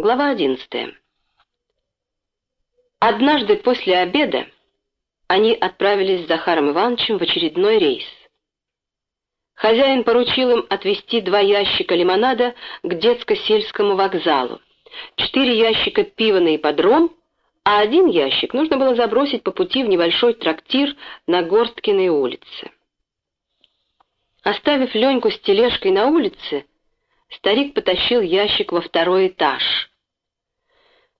Глава одиннадцатая. Однажды после обеда они отправились с Захаром Ивановичем в очередной рейс. Хозяин поручил им отвезти два ящика лимонада к детско-сельскому вокзалу, четыре ящика пива на ипподром, а один ящик нужно было забросить по пути в небольшой трактир на Горсткиной улице. Оставив Леньку с тележкой на улице, старик потащил ящик во второй этаж.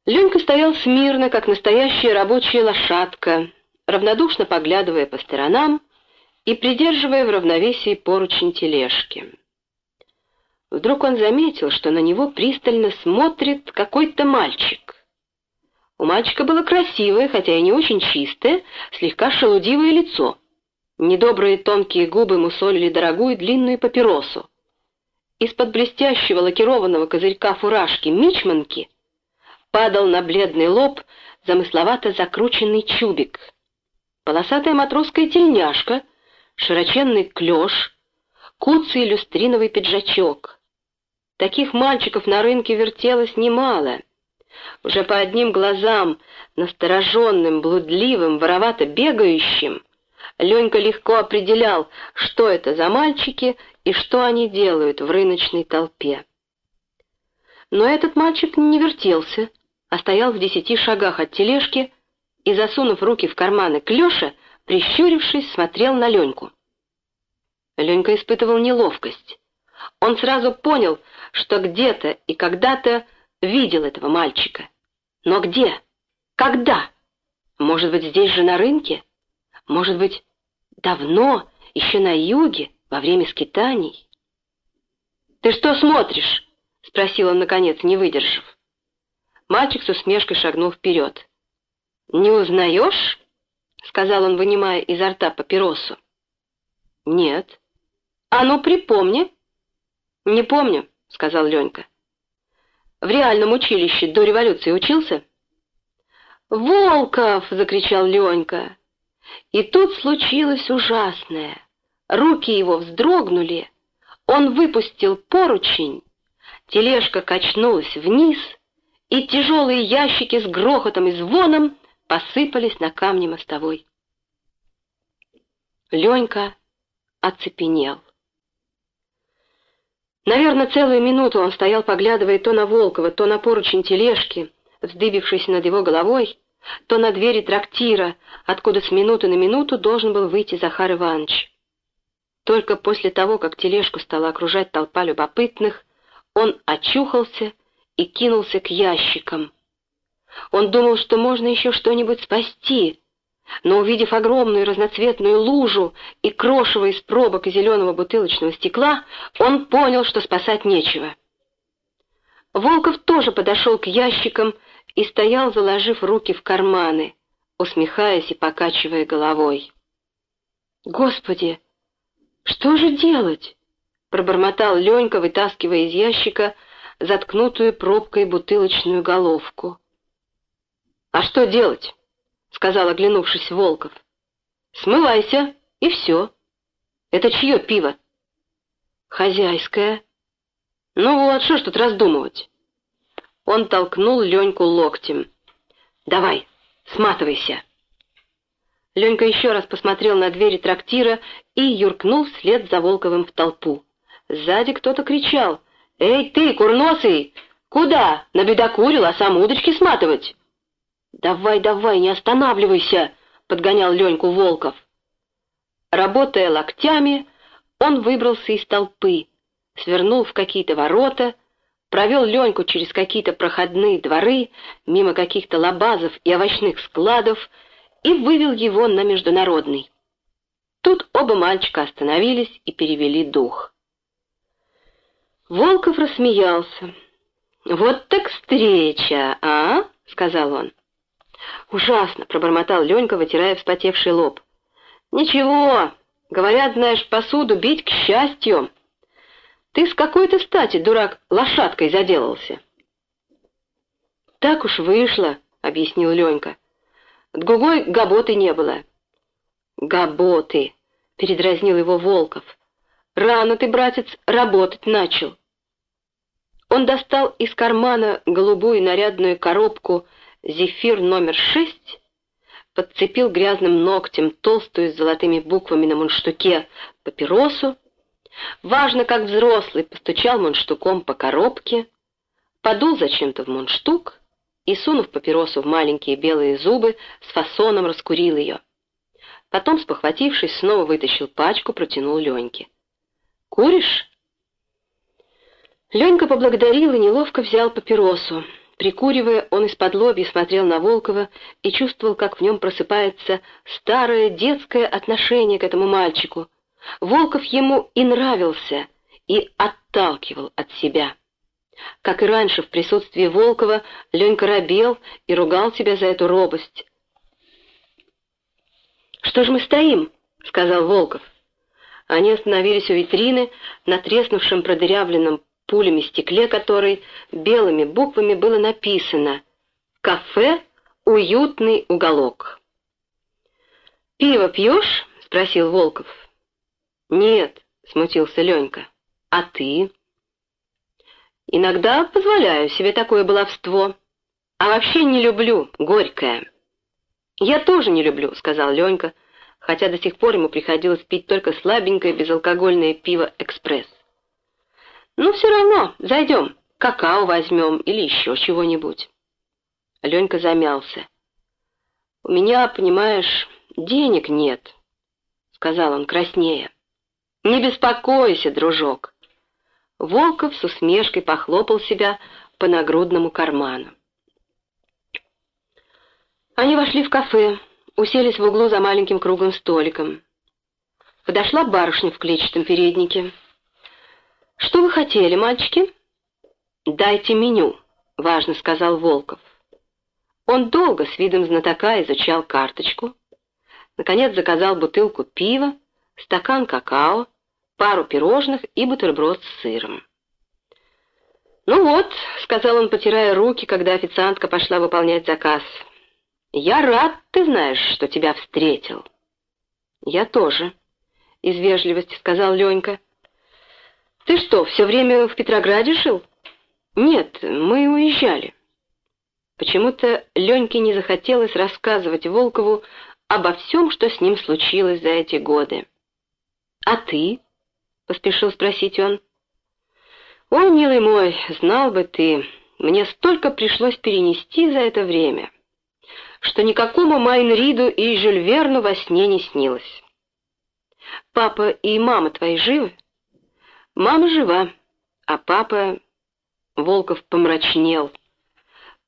Ленька стоял смирно, как настоящая рабочая лошадка, равнодушно поглядывая по сторонам и придерживая в равновесии поручень тележки. Вдруг он заметил, что на него пристально смотрит какой-то мальчик. У мальчика было красивое, хотя и не очень чистое, слегка шелудивое лицо. Недобрые тонкие губы мусолили дорогую длинную папиросу. Из-под блестящего лакированного козырька фуражки мичманки падал на бледный лоб замысловато закрученный чубик. Полосатая матросская тельняшка, широченный клеш, куцый люстриновый пиджачок. Таких мальчиков на рынке вертелось немало. Уже по одним глазам, настороженным, блудливым, воровато бегающим, Ленька легко определял, что это за мальчики и что они делают в рыночной толпе. Но этот мальчик не вертелся, а стоял в десяти шагах от тележки и, засунув руки в карманы клёша, прищурившись, смотрел на Леньку. Ленька испытывал неловкость. Он сразу понял, что где-то и когда-то видел этого мальчика. Но где? Когда? Может быть, здесь же на рынке? Может быть, давно, еще на юге, во время скитаний. «Ты что смотришь?» — спросил он, наконец, не выдержав. Мальчик с усмешкой шагнул вперед. «Не узнаешь?» — сказал он, вынимая изо рта папиросу. «Нет». «А ну, припомни». «Не помню», — сказал Ленька. «В реальном училище до революции учился?» «Волков!» — закричал Ленька. И тут случилось ужасное. Руки его вздрогнули, он выпустил поручень, тележка качнулась вниз, и тяжелые ящики с грохотом и звоном посыпались на камни мостовой. Ленька оцепенел. Наверное, целую минуту он стоял, поглядывая то на Волкова, то на поручень тележки, вздыбившийся над его головой, то на двери трактира, откуда с минуты на минуту должен был выйти Захар Иванович. Только после того, как тележку стала окружать толпа любопытных, он очухался и кинулся к ящикам. Он думал, что можно еще что-нибудь спасти, но, увидев огромную разноцветную лужу и крошево из пробок и зеленого бутылочного стекла, он понял, что спасать нечего. Волков тоже подошел к ящикам и стоял, заложив руки в карманы, усмехаясь и покачивая головой. «Господи, что же делать?» — пробормотал Ленька, вытаскивая из ящика заткнутую пробкой бутылочную головку. «А что делать?» — сказал, оглянувшись Волков. «Смывайся, и все. Это чье пиво?» «Хозяйское». «Ну вот, что ж тут раздумывать?» Он толкнул Леньку локтем. «Давай, сматывайся!» Ленька еще раз посмотрел на двери трактира и юркнул вслед за Волковым в толпу. Сзади кто-то кричал. «Эй ты, курносый! Куда? Набедокурил, а сам удочки сматывать?» «Давай, давай, не останавливайся!» — подгонял Леньку Волков. Работая локтями, он выбрался из толпы, свернул в какие-то ворота провел Леньку через какие-то проходные дворы, мимо каких-то лабазов и овощных складов и вывел его на международный. Тут оба мальчика остановились и перевели дух. Волков рассмеялся. «Вот так встреча, а?» — сказал он. «Ужасно!» — пробормотал Ленька, вытирая вспотевший лоб. «Ничего, говорят, знаешь, посуду бить к счастью». Ты с какой-то стати, дурак, лошадкой заделался. Так уж вышло, объяснил Ленька. Другой габоты не было. Габоты, передразнил его Волков. Рано ты, братец, работать начал. Он достал из кармана голубую нарядную коробку «Зефир номер шесть», подцепил грязным ногтем толстую с золотыми буквами на мундштуке папиросу, важно, как взрослый, постучал мундштуком по коробке, подул зачем-то в мундштук и, сунув папиросу в маленькие белые зубы, с фасоном раскурил ее. Потом, спохватившись, снова вытащил пачку, протянул Леньке. «Куришь?» Ленька поблагодарил и неловко взял папиросу. Прикуривая, он из-под лобья смотрел на Волкова и чувствовал, как в нем просыпается старое детское отношение к этому мальчику. Волков ему и нравился, и отталкивал от себя. Как и раньше, в присутствии Волкова Ленька робел и ругал себя за эту робость. «Что ж мы стоим?» — сказал Волков. Они остановились у витрины на треснувшем продырявленном пулями стекле которой белыми буквами было написано «Кафе «Уютный уголок». «Пиво пьешь?» — спросил Волков. «Нет», — смутился Ленька. «А ты?» «Иногда позволяю себе такое баловство, а вообще не люблю горькое». «Я тоже не люблю», — сказал Ленька, хотя до сих пор ему приходилось пить только слабенькое безалкогольное пиво «Экспресс». «Ну, все равно, зайдем, какао возьмем или еще чего-нибудь». Ленька замялся. «У меня, понимаешь, денег нет», — сказал он краснее. «Не беспокойся, дружок». Волков с усмешкой похлопал себя по нагрудному карману. Они вошли в кафе, уселись в углу за маленьким круглым столиком. Подошла барышня в клетчатом переднике. «Что вы хотели, мальчики?» «Дайте меню», — важно сказал Волков. Он долго с видом знатока изучал карточку. Наконец заказал бутылку пива, стакан какао, пару пирожных и бутерброд с сыром. «Ну вот», — сказал он, потирая руки, когда официантка пошла выполнять заказ, — «я рад, ты знаешь, что тебя встретил». «Я тоже», — из вежливости сказал Ленька. «Ты что, все время в Петрограде жил?» «Нет, мы уезжали». Почему-то Леньке не захотелось рассказывать Волкову обо всем, что с ним случилось за эти годы. «А ты?» — поспешил спросить он. «Ой, милый мой, знал бы ты, мне столько пришлось перенести за это время, что никакому Майнриду и Жюль Верну во сне не снилось. Папа и мама твои живы?» Мама жива, а папа... Волков помрачнел.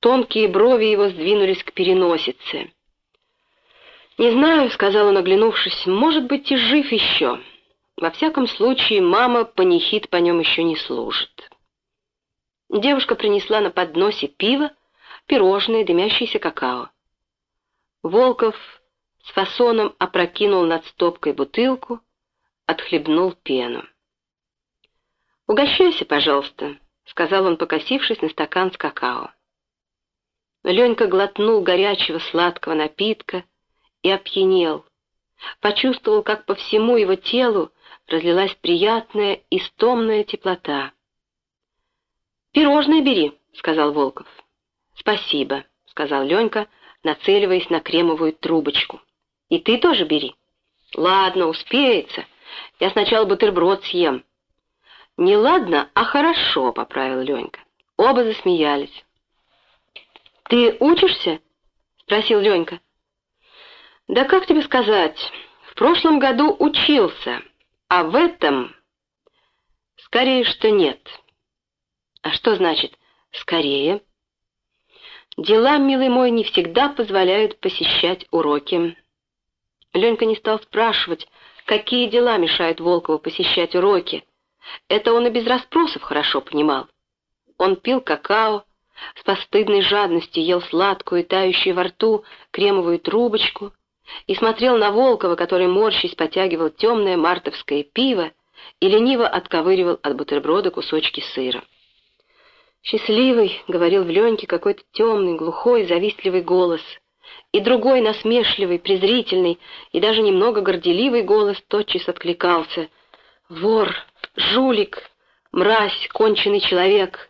Тонкие брови его сдвинулись к переносице. «Не знаю», — сказал он, оглянувшись, — «может быть, и жив еще. Во всяком случае, мама панихид по нем еще не служит». Девушка принесла на подносе пиво, пирожные, дымящийся какао. Волков с фасоном опрокинул над стопкой бутылку, отхлебнул пену. «Угощайся, пожалуйста», — сказал он, покосившись на стакан с какао. Ленька глотнул горячего сладкого напитка и опьянел. Почувствовал, как по всему его телу разлилась приятная истомная теплота. «Пирожное бери», — сказал Волков. «Спасибо», — сказал Ленька, нацеливаясь на кремовую трубочку. «И ты тоже бери». «Ладно, успеется. Я сначала бутерброд съем». «Не ладно, а хорошо», — поправил Ленька. Оба засмеялись. «Ты учишься?» — спросил Ленька. «Да как тебе сказать, в прошлом году учился, а в этом...» «Скорее, что нет». «А что значит «скорее»?» «Дела, милый мой, не всегда позволяют посещать уроки». Ленька не стал спрашивать, какие дела мешают Волкову посещать уроки, это он и без расспросов хорошо понимал. Он пил какао, с постыдной жадностью ел сладкую, тающую во рту кремовую трубочку и смотрел на Волкова, который, морщись, потягивал темное мартовское пиво и лениво отковыривал от бутерброда кусочки сыра. «Счастливый», — говорил в Леньке какой-то темный, глухой, завистливый голос, и другой насмешливый, презрительный и даже немного горделивый голос тотчас откликался. «Вор! Жулик, мразь, конченый человек.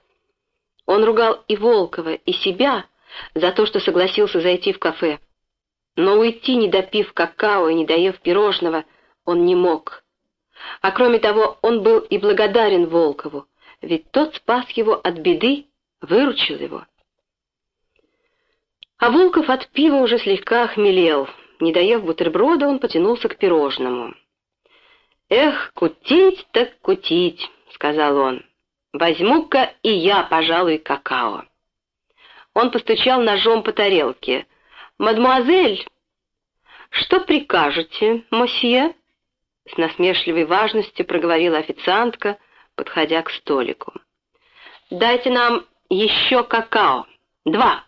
Он ругал и Волкова, и себя за то, что согласился зайти в кафе. Но уйти, не допив какао и не доев пирожного, он не мог. А кроме того, он был и благодарен Волкову, ведь тот спас его от беды, выручил его. А Волков от пива уже слегка охмелел. Не доев бутерброда, он потянулся к пирожному. «Эх, кутить так кутить», — сказал он. «Возьму-ка и я, пожалуй, какао». Он постучал ножом по тарелке. «Мадемуазель!» «Что прикажете, мосье?» С насмешливой важностью проговорила официантка, подходя к столику. «Дайте нам еще какао. Два».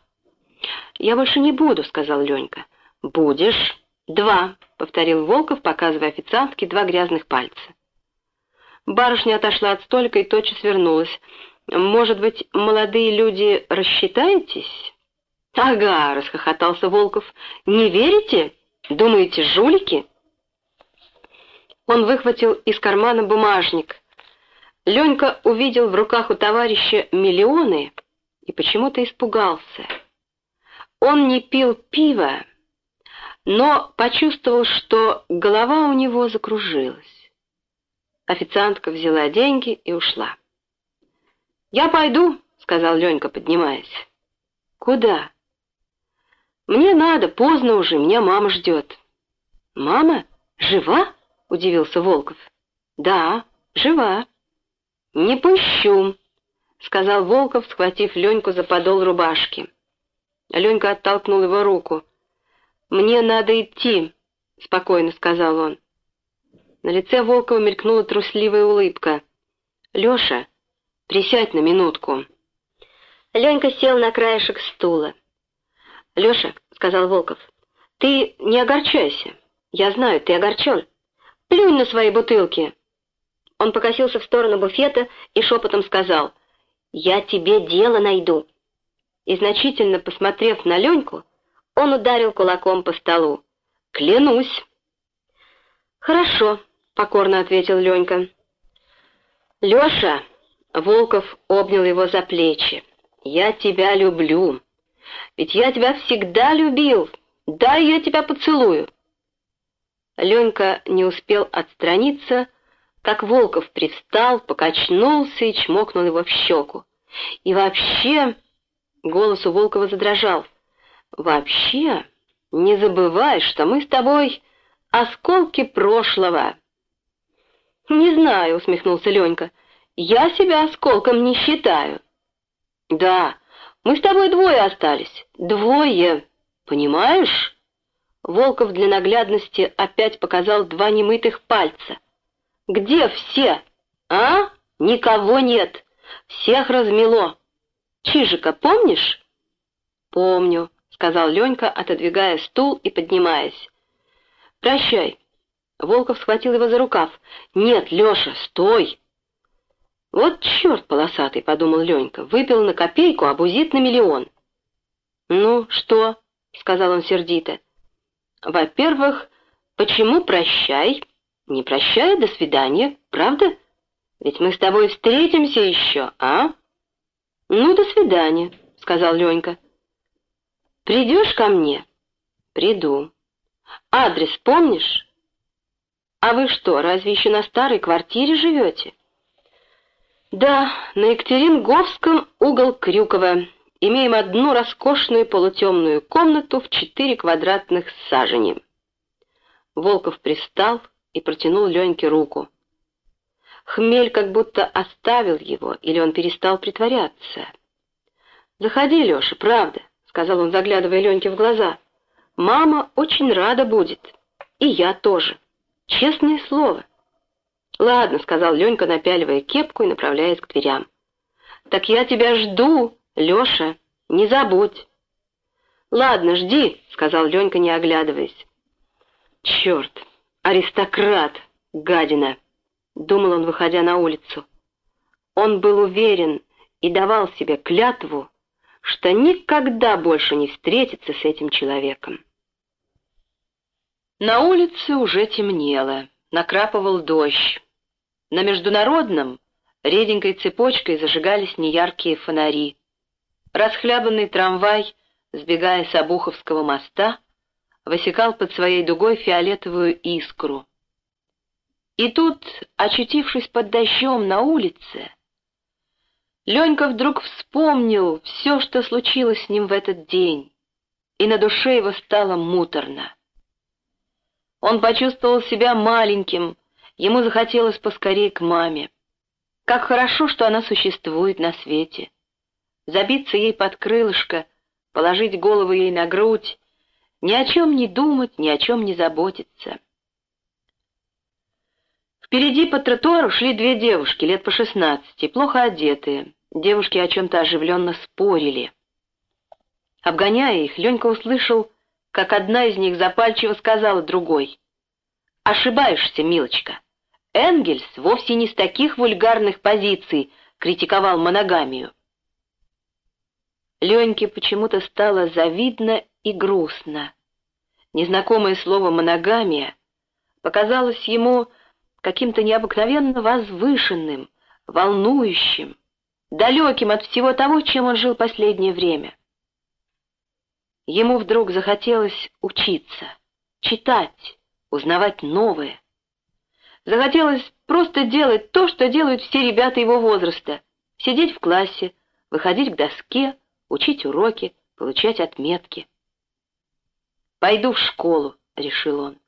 «Я больше не буду», — сказал Ленька. «Будешь. Два», — повторил Волков, показывая официантке два грязных пальца. Барышня отошла от столика и тотчас вернулась. «Может быть, молодые люди, рассчитаетесь?» «Ага», — расхохотался Волков. «Не верите? Думаете, жулики?» Он выхватил из кармана бумажник. Ленька увидел в руках у товарища миллионы и почему-то испугался. Он не пил пива, но почувствовал, что голова у него закружилась. Официантка взяла деньги и ушла. «Я пойду», — сказал Ленька, поднимаясь. «Куда?» «Мне надо, поздно уже, меня мама ждет». «Мама? Жива?» — удивился Волков. «Да, жива». «Не пущу», — сказал Волков, схватив Леньку за подол рубашки. Ленька оттолкнул его руку. «Мне надо идти», — спокойно сказал он. На лице Волкова мелькнула трусливая улыбка. «Леша, присядь на минутку». Ленька сел на краешек стула. «Леша», — сказал Волков, — «ты не огорчайся. Я знаю, ты огорчен. Плюнь на свои бутылки». Он покосился в сторону буфета и шепотом сказал, «Я тебе дело найду». И значительно посмотрев на Леньку, он ударил кулаком по столу. «Клянусь!» «Хорошо», — покорно ответил Ленька. «Леша!» — Волков обнял его за плечи. «Я тебя люблю. Ведь я тебя всегда любил. Дай я тебя поцелую». Ленька не успел отстраниться, как Волков привстал, покачнулся и чмокнул его в щеку. И вообще... Голос у Волкова задрожал. «Вообще, не забывай, что мы с тобой осколки прошлого». «Не знаю», — усмехнулся Ленька. «Я себя осколком не считаю». «Да, мы с тобой двое остались. Двое. Понимаешь?» Волков для наглядности опять показал два немытых пальца. «Где все? А? Никого нет. Всех размело. Чижика помнишь?» «Помню», — сказал Ленька, отодвигая стул и поднимаясь. «Прощай. Волков схватил его за рукав. «Нет, Леша, стой!» «Вот черт полосатый», — подумал Ленька, — «выпил на копейку, а бузит на миллион». «Ну, что?» — сказал он сердито. «Во-первых, почему прощай? Не прощай, до свидания, правда? Ведь мы с тобой встретимся еще, а?» «Ну, до свидания», — сказал Ленька. «Придешь ко мне?» «Приду». «Адрес помнишь?» «А вы что, разве еще на старой квартире живете?» «Да, на Екатеринговском угол Крюкова. Имеем одну роскошную полутемную комнату в четыре квадратных сажени». Волков пристал и протянул Леньке руку. Хмель как будто оставил его, или он перестал притворяться. «Заходи, Леша, правда», — сказал он, заглядывая Леньке в глаза. «Мама очень рада будет. И я тоже». Честное слово. Ладно, сказал Ленька, напяливая кепку и направляясь к дверям. Так я тебя жду, Леша, не забудь. Ладно, жди, сказал Ленька, не оглядываясь. Черт, аристократ, гадина, думал он, выходя на улицу. Он был уверен и давал себе клятву, что никогда больше не встретится с этим человеком. На улице уже темнело, накрапывал дождь. На международном реденькой цепочкой зажигались неяркие фонари. Расхлябанный трамвай, сбегая с Обуховского моста, высекал под своей дугой фиолетовую искру. И тут, очутившись под дождем на улице, Ленька вдруг вспомнил все, что случилось с ним в этот день, и на душе его стало муторно. Он почувствовал себя маленьким, ему захотелось поскорее к маме. Как хорошо, что она существует на свете. Забиться ей под крылышко, положить голову ей на грудь, ни о чем не думать, ни о чем не заботиться. Впереди по тротуару шли две девушки, лет по шестнадцати, плохо одетые. Девушки о чем-то оживленно спорили. Обгоняя их, Ленька услышал, как одна из них запальчиво сказала другой. «Ошибаешься, милочка. Энгельс вовсе не с таких вульгарных позиций критиковал моногамию». Леньке почему-то стало завидно и грустно. Незнакомое слово «моногамия» показалось ему каким-то необыкновенно возвышенным, волнующим, далеким от всего того, чем он жил последнее время. Ему вдруг захотелось учиться, читать, узнавать новое. Захотелось просто делать то, что делают все ребята его возраста, сидеть в классе, выходить к доске, учить уроки, получать отметки. «Пойду в школу», — решил он.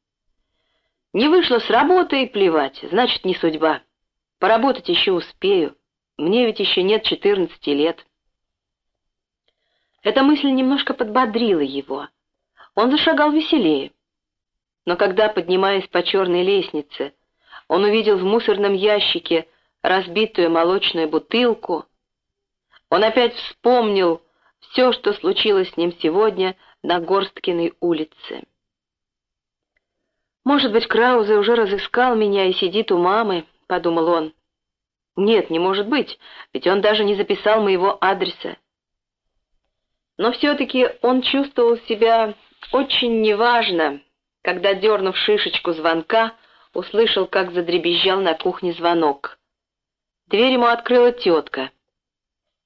«Не вышло с работы и плевать, значит, не судьба. Поработать еще успею, мне ведь еще нет четырнадцати лет». Эта мысль немножко подбодрила его. Он зашагал веселее. Но когда, поднимаясь по черной лестнице, он увидел в мусорном ящике разбитую молочную бутылку, он опять вспомнил все, что случилось с ним сегодня на Горсткиной улице. «Может быть, Краузе уже разыскал меня и сидит у мамы», — подумал он. «Нет, не может быть, ведь он даже не записал моего адреса. Но все-таки он чувствовал себя очень неважно, когда, дернув шишечку звонка, услышал, как задребезжал на кухне звонок. Дверь ему открыла тетка.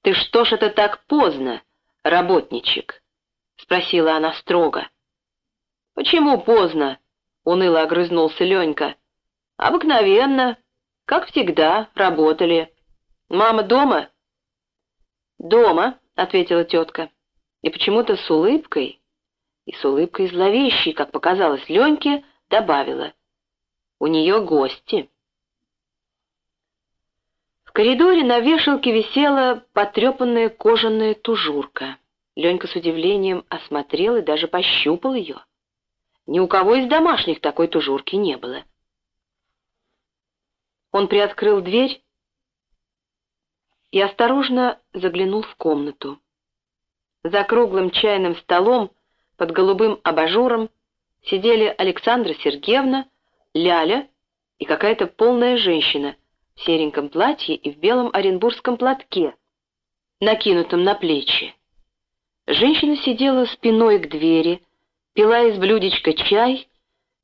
«Ты что ж это так поздно, работничек?» — спросила она строго. «Почему поздно?» — уныло огрызнулся Ленька. «Обыкновенно, как всегда, работали. Мама дома?» «Дома», — ответила тетка и почему-то с улыбкой, и с улыбкой зловещей, как показалось Леньке, добавила. «У нее гости». В коридоре на вешалке висела потрепанная кожаная тужурка. Ленька с удивлением осмотрел и даже пощупал ее. Ни у кого из домашних такой тужурки не было. Он приоткрыл дверь и осторожно заглянул в комнату. За круглым чайным столом под голубым абажуром сидели Александра Сергеевна, Ляля и какая-то полная женщина в сереньком платье и в белом оренбургском платке, накинутом на плечи. Женщина сидела спиной к двери, пила из блюдечка чай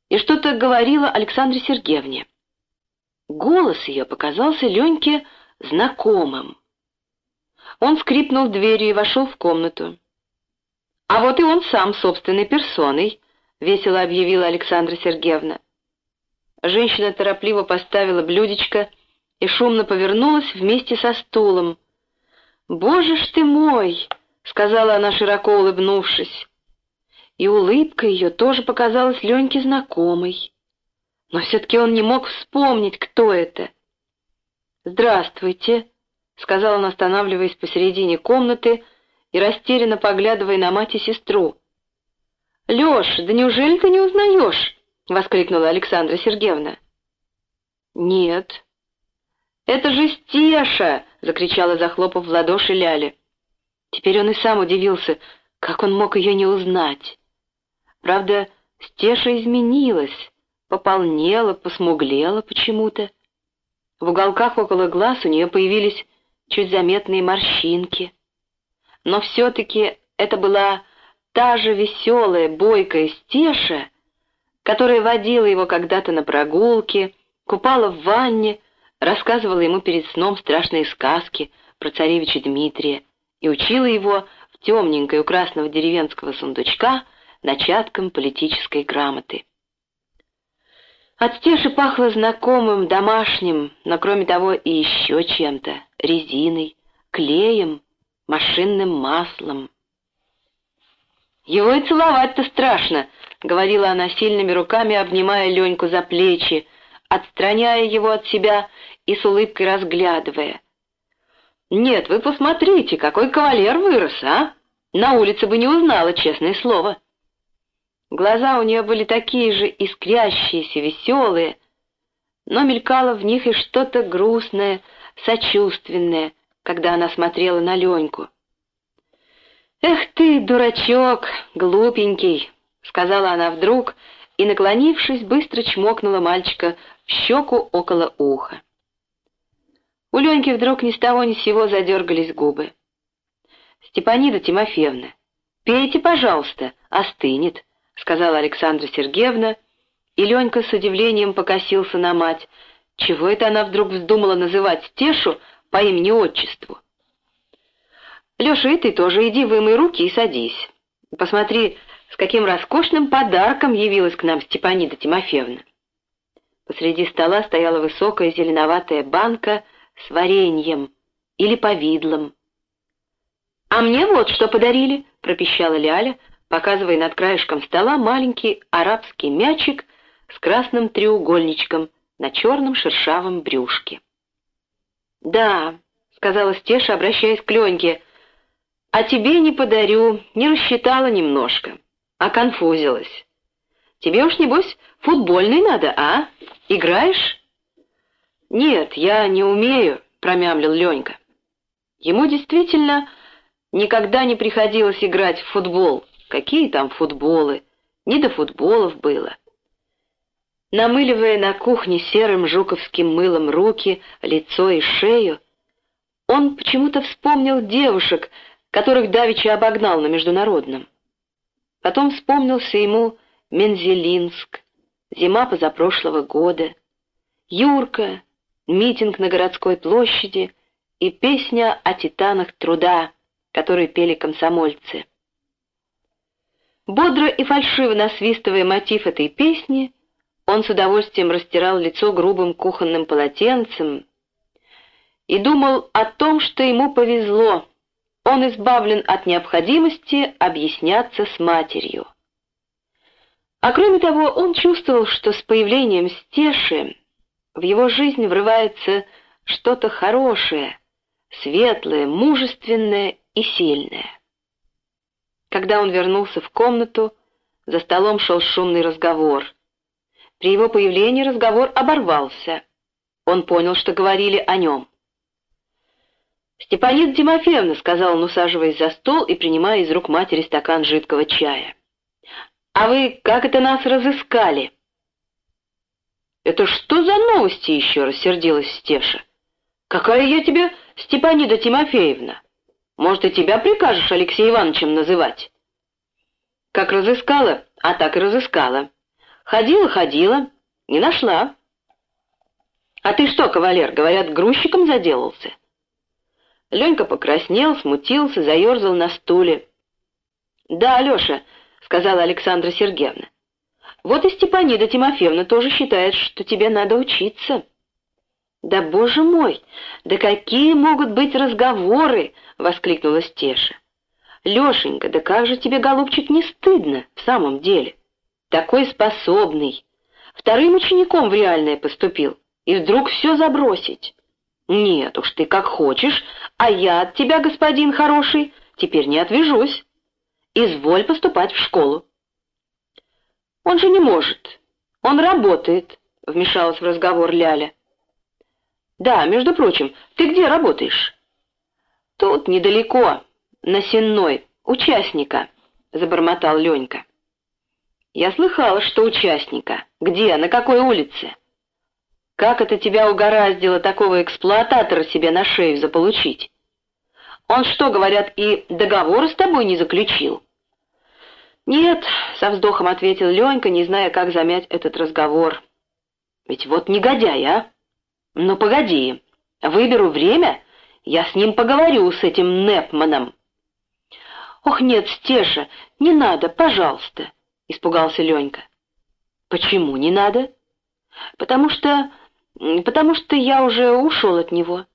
и что-то говорила Александре Сергеевне. Голос ее показался Леньке знакомым. Он скрипнул дверью и вошел в комнату. «А вот и он сам, собственной персоной», — весело объявила Александра Сергеевна. Женщина торопливо поставила блюдечко и шумно повернулась вместе со стулом. «Боже ж ты мой!» — сказала она, широко улыбнувшись. И улыбка ее тоже показалась Леньке знакомой. Но все-таки он не мог вспомнить, кто это. «Здравствуйте», — сказал он, останавливаясь посередине комнаты и растерянно поглядывая на мать и сестру. «Леш, да неужели ты не узнаешь?» — воскликнула Александра Сергеевна. «Нет». «Это же Стеша!» — закричала, захлопав в ладоши Ляля. Теперь он и сам удивился, как он мог ее не узнать. Правда, Стеша изменилась, пополнела, посмуглела почему-то. В уголках около глаз у нее появились чуть заметные морщинки. Но все-таки это была та же веселая, бойкая стеша, которая водила его когда-то на прогулки, купала в ванне, рассказывала ему перед сном страшные сказки про царевича Дмитрия и учила его в темненькой у красного деревенского сундучка начаткам политической грамоты. От Стеши пахло знакомым, домашним, но кроме того и еще чем-то — резиной, клеем, машинным маслом. «Его и целовать-то страшно», — говорила она сильными руками, обнимая Леньку за плечи, отстраняя его от себя и с улыбкой разглядывая. «Нет, вы посмотрите, какой кавалер вырос, а! На улице бы не узнала, честное слово». Глаза у нее были такие же искрящиеся, веселые, но мелькало в них и что-то грустное, сочувственное, когда она смотрела на Леньку. «Эх ты, дурачок, глупенький!» — сказала она вдруг и, наклонившись, быстро чмокнула мальчика в щеку около уха. У Леньки вдруг ни с того ни с сего задергались губы. «Степанида Тимофеевна, пейте, пожалуйста, остынет», — сказала Александра Сергеевна, и Ленька с удивлением покосился на мать. Чего это она вдруг вздумала называть Стешу по имени-отчеству? «Леша, и ты тоже иди вымой руки и садись. Посмотри, с каким роскошным подарком явилась к нам Степанида Тимофеевна». Посреди стола стояла высокая зеленоватая банка с вареньем или повидлом. «А мне вот что подарили», — пропищала Ляля, показывая над краешком стола маленький арабский мячик с красным треугольничком на черном шершавом брюшке. «Да», — сказала Стеша, обращаясь к Леньке, — «а тебе не подарю, не рассчитала немножко, а конфузилась. Тебе уж, небось, футбольный надо, а? Играешь?» «Нет, я не умею», — промямлил Ленька. Ему действительно никогда не приходилось играть в футбол. Какие там футболы? Не до футболов было. Намыливая на кухне серым жуковским мылом руки, лицо и шею, он почему-то вспомнил девушек, которых Давича обогнал на международном. Потом вспомнился ему Мензелинск, зима позапрошлого года, Юрка, митинг на городской площади и песня о титанах труда, которую пели комсомольцы. Бодро и фальшиво насвистывая мотив этой песни, он с удовольствием растирал лицо грубым кухонным полотенцем и думал о том, что ему повезло, он избавлен от необходимости объясняться с матерью. А кроме того, он чувствовал, что с появлением Стеши в его жизнь врывается что-то хорошее, светлое, мужественное и сильное. Когда он вернулся в комнату, за столом шел шумный разговор. При его появлении разговор оборвался. Он понял, что говорили о нем. «Степанида Тимофеевна», — сказал он, усаживаясь за стол и принимая из рук матери стакан жидкого чая. «А вы как это нас разыскали?» «Это что за новости еще?» — рассердилась Стеша. «Какая я тебе Степанида Тимофеевна? Может, и тебя прикажешь Алексей Ивановичем называть?» «Как разыскала, а так и разыскала. Ходила-ходила, не нашла». «А ты что, кавалер, говорят, грузчиком заделался?» Ленька покраснел, смутился, заерзал на стуле. «Да, Алеша», — сказала Александра Сергеевна, вот и Степанида Тимофеевна тоже считает, что тебе надо учиться». «Да, боже мой, да какие могут быть разговоры!» — воскликнула Стеша. «Лешенька, да как же тебе, голубчик, не стыдно в самом деле? Такой способный, вторым учеником в реальное поступил, и вдруг все забросить. Нет уж, ты как хочешь, а я от тебя, господин хороший, теперь не отвяжусь. Изволь поступать в школу. Он же не может. Он работает, вмешалась в разговор Ляля. Да, между прочим, ты где работаешь? Тут недалеко, на Сенной, участника, забормотал Ленька. Я слыхала, что участника. Где, на какой улице? Как это тебя угораздило такого эксплуататора себе на шею заполучить? Он что, говорят, и договор с тобой не заключил? «Нет», — со вздохом ответил Ленька, не зная, как замять этот разговор. «Ведь вот негодяй, а! Ну, погоди, выберу время Я с ним поговорю, с этим Непманом. «Ох, нет, Стеша, не надо, пожалуйста», — испугался Ленька. «Почему не надо?» «Потому что... потому что я уже ушел от него».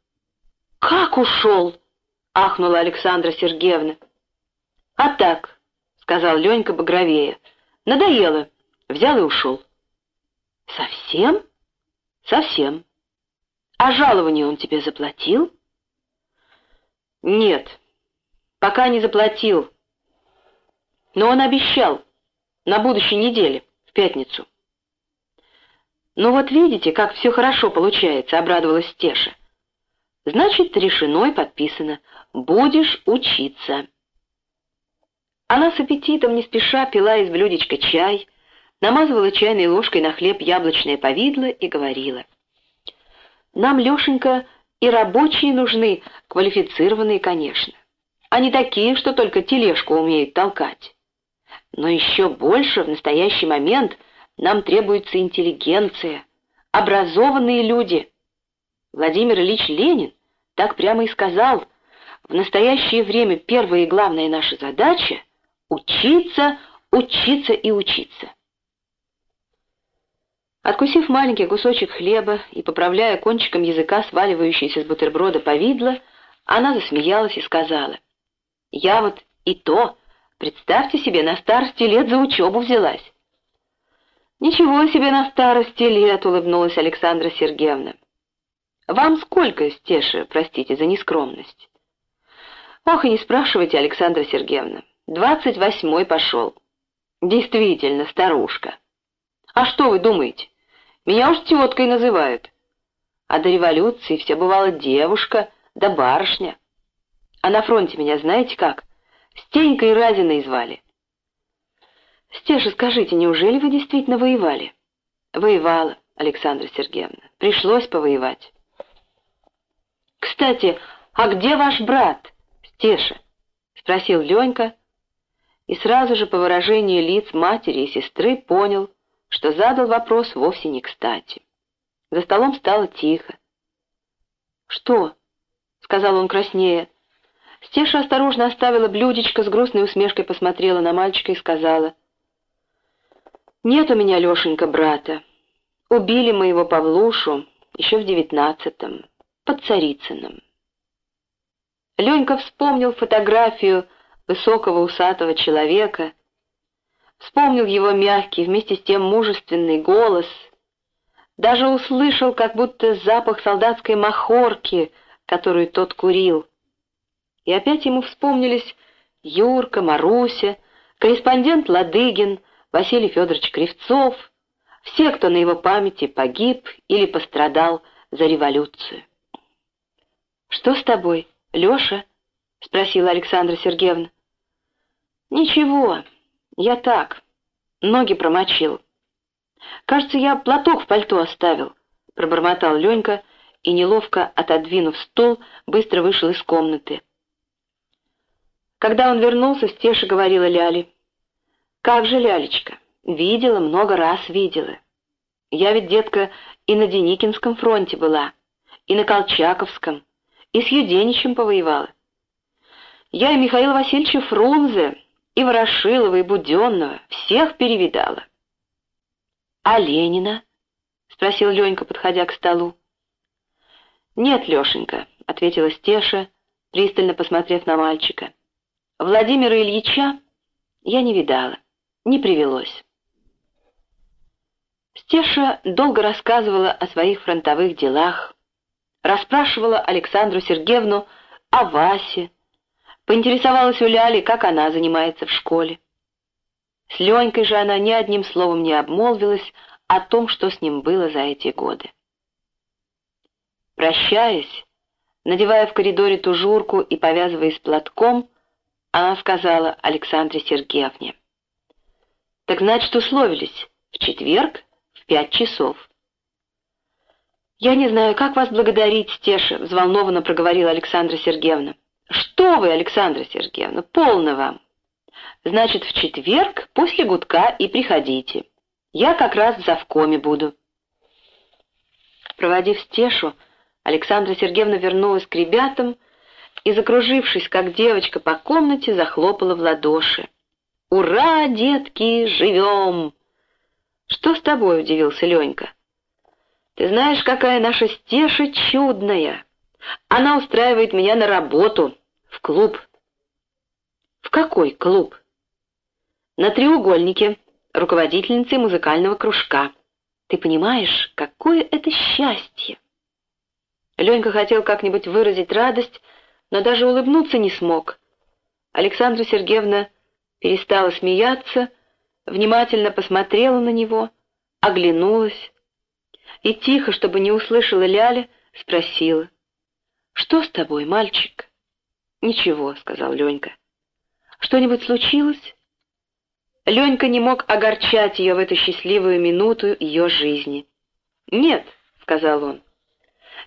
«Как ушел?» — ахнула Александра Сергеевна. «А так», — сказал Ленька багровее, — «надоело. Взял и ушел». «Совсем?» «Совсем». «А жалование он тебе заплатил?» «Нет, пока не заплатил. Но он обещал на будущей неделе, в пятницу». «Ну вот видите, как все хорошо получается», — обрадовалась Стеша. «Значит, решено и подписано. Будешь учиться». Она с аппетитом не спеша пила из блюдечка чай, намазывала чайной ложкой на хлеб яблочное повидло и говорила. «Нам, Лешенька, и рабочие нужны, квалифицированные, конечно, не такие, что только тележку умеют толкать. Но еще больше в настоящий момент нам требуется интеллигенция, образованные люди. Владимир Ильич Ленин так прямо и сказал, в настоящее время первая и главная наша задача — Учиться, учиться и учиться. Откусив маленький кусочек хлеба и поправляя кончиком языка сваливающийся с бутерброда повидло, она засмеялась и сказала, «Я вот и то, представьте себе, на старости лет за учебу взялась». «Ничего себе на старости лет!» — улыбнулась Александра Сергеевна. «Вам сколько, Стеша, простите за нескромность?» «Ох, и не спрашивайте, Александра Сергеевна. Двадцать восьмой пошел. Действительно, старушка. А что вы думаете? Меня уж теткой называют. А до революции все бывало девушка да барышня. А на фронте меня знаете как? Стенькой Разиной звали. Стеша, скажите, неужели вы действительно воевали? Воевала, Александра Сергеевна. Пришлось повоевать. Кстати, а где ваш брат, Стеша? Спросил Ленька, и сразу же по выражению лиц матери и сестры понял, что задал вопрос вовсе не кстати. За столом стало тихо. «Что?» — сказал он краснее. Стеша осторожно оставила блюдечко, с грустной усмешкой посмотрела на мальчика и сказала. «Нет у меня, Лешенька, брата. Убили моего Павлушу еще в девятнадцатом, под Царицыным». Ленька вспомнил фотографию высокого усатого человека, вспомнил его мягкий, вместе с тем мужественный голос, даже услышал как будто запах солдатской махорки, которую тот курил. И опять ему вспомнились Юрка, Маруся, корреспондент Ладыгин, Василий Федорович Кривцов, все, кто на его памяти погиб или пострадал за революцию. «Что с тобой, Леша?» — спросила Александра Сергеевна. «Ничего, я так, ноги промочил. Кажется, я платок в пальто оставил», — пробормотал Ленька и, неловко отодвинув стол, быстро вышел из комнаты. Когда он вернулся, Стеша говорила Ляле. «Как же, Лялечка, видела, много раз видела. Я ведь, детка, и на Деникинском фронте была, и на Колчаковском, и с Юденичем повоевала. Я и Михаила Васильевича Фрунзе, и Ворошилова, и Буденного, всех перевидала. — А Ленина? — спросил Ленька, подходя к столу. — Нет, Лешенька, — ответила Стеша, пристально посмотрев на мальчика. — Владимира Ильича я не видала, не привелось. Стеша долго рассказывала о своих фронтовых делах, расспрашивала Александру Сергеевну о Васе, Поинтересовалась у Ляли, как она занимается в школе. С Ленькой же она ни одним словом не обмолвилась о том, что с ним было за эти годы. Прощаясь, надевая в коридоре тужурку и повязываясь платком, она сказала Александре Сергеевне. «Так значит, условились. В четверг в пять часов». «Я не знаю, как вас благодарить, Стеша», — взволнованно проговорила Александра Сергеевна. «Что вы, Александра Сергеевна, полно вам. Значит, в четверг после гудка и приходите. Я как раз в завкоме буду». Проводив Стешу, Александра Сергеевна вернулась к ребятам и, закружившись, как девочка по комнате, захлопала в ладоши. «Ура, детки, живем!» «Что с тобой?» — удивился Ленька. «Ты знаешь, какая наша Стеша чудная! Она устраивает меня на работу, в клуб». «В какой клуб?» «На треугольнике, руководительницей музыкального кружка. Ты понимаешь, какое это счастье!» Ленька хотел как-нибудь выразить радость, но даже улыбнуться не смог. Александра Сергеевна перестала смеяться, внимательно посмотрела на него, оглянулась и тихо, чтобы не услышала Ляля, спросила. «Что с тобой, мальчик?» «Ничего», — сказал Ленька. «Что-нибудь случилось?» Ленька не мог огорчать ее в эту счастливую минуту ее жизни. «Нет», — сказал он.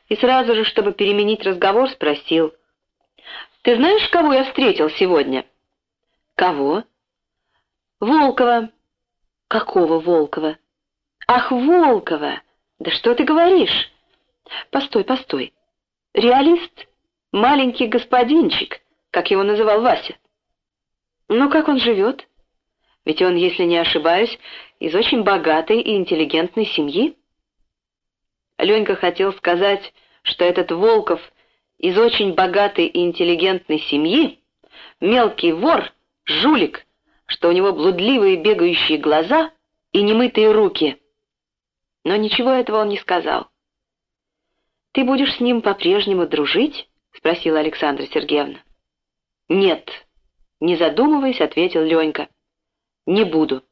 И сразу же, чтобы переменить разговор, спросил. «Ты знаешь, кого я встретил сегодня?» «Кого?» «Волкова». «Какого Волкова?» «Ах, Волкова! Да что ты говоришь?» «Постой, постой. Реалист? Маленький господинчик, как его называл Вася. Ну, как он живет? Ведь он, если не ошибаюсь, из очень богатой и интеллигентной семьи». Ленька хотел сказать, что этот Волков из очень богатой и интеллигентной семьи, мелкий вор, жулик, что у него блудливые бегающие глаза и немытые руки. Но ничего этого он не сказал. «Ты будешь с ним по-прежнему дружить?» — спросила Александра Сергеевна. «Нет», — не задумываясь, ответил Ленька. «Не буду».